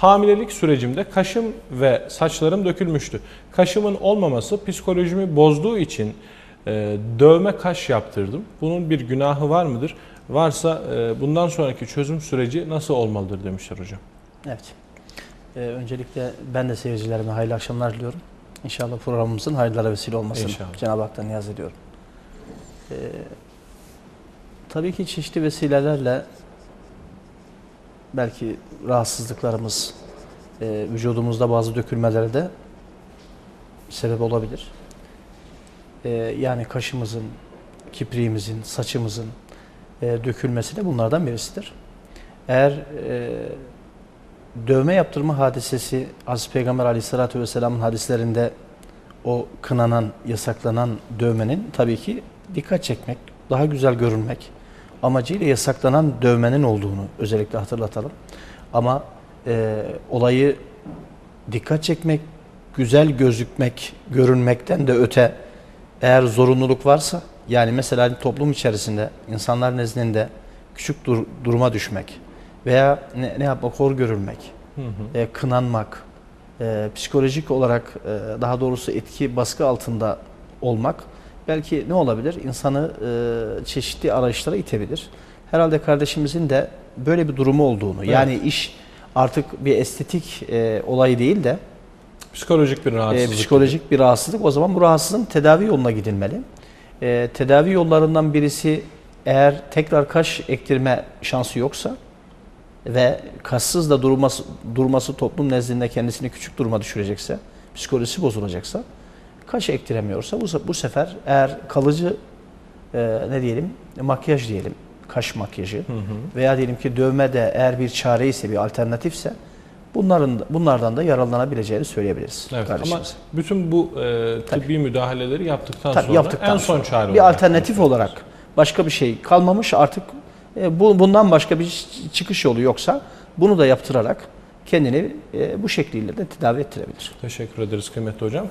Hamilelik sürecimde kaşım ve saçlarım dökülmüştü. Kaşımın olmaması psikolojimi bozduğu için e, dövme kaş yaptırdım. Bunun bir günahı var mıdır? Varsa e, bundan sonraki çözüm süreci nasıl olmalıdır demişler hocam. Evet. Ee, öncelikle ben de seyircilerime hayırlı akşamlar diliyorum. İnşallah programımızın hayırlara vesile olmasını. Cenab-ı Hak'tan niyaz ediyorum. Ee, tabii ki çeşitli vesilelerle belki rahatsızlıklarımız, e, vücudumuzda bazı dökülmelere de sebep olabilir. Ee, yani kaşımızın, kipriğimizin, saçımızın e, dökülmesi de bunlardan birisidir. Eğer e, dövme yaptırma hadisesi Hazreti Peygamber Aleyhisselatü Vesselam'ın hadislerinde o kınanan, yasaklanan dövmenin tabii ki dikkat çekmek, daha güzel görünmek amacıyla yasaklanan dövmenin olduğunu özellikle hatırlatalım. Ama e, olayı dikkat çekmek, güzel gözükmek, görünmekten de öte eğer zorunluluk varsa yani mesela toplum içerisinde insanlar nezdinde küçük dur- duruma düşmek veya ne, ne yapmak hor görülmek, Hı hı. e, kınanmak, e, psikolojik olarak e, daha doğrusu etki baskı altında olmak belki ne olabilir? İnsanı e, çeşitli arayışlara itebilir. Herhalde kardeşimizin de böyle bir durumu olduğunu yani iş artık bir estetik e, olayı değil de Psikolojik bir e, rahatsızlık. psikolojik bir rahatsızlık. O zaman bu rahatsızlığın tedavi yoluna gidilmeli. E, tedavi yollarından birisi eğer tekrar kaş ektirme şansı yoksa ve kassız da durması, durması toplum nezdinde kendisini küçük duruma düşürecekse, psikolojisi bozulacaksa, kaş ektiremiyorsa bu, bu sefer eğer kalıcı e, ne diyelim makyaj diyelim, kaş makyajı Hı hı. veya diyelim ki dövme de eğer bir çare ise, bir alternatifse bunların bunlardan da yararlanabileceğini söyleyebiliriz Evet, ama bütün bu e, tıbbi müdahaleleri yaptıktan Tabii sonra yaptıktan en son çare bir alternatif olarak başka bir şey kalmamış artık e, bu, bundan başka bir çıkış yolu yoksa bunu da yaptırarak kendini e, bu şekliyle de tedavi ettirebilir. Teşekkür ederiz kıymetli hocam.